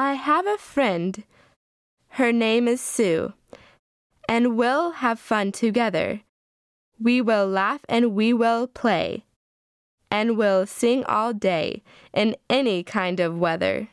I have a friend, her name is Sue, and we'll have fun together. We will laugh and we will play, and we'll sing all day in any kind of weather.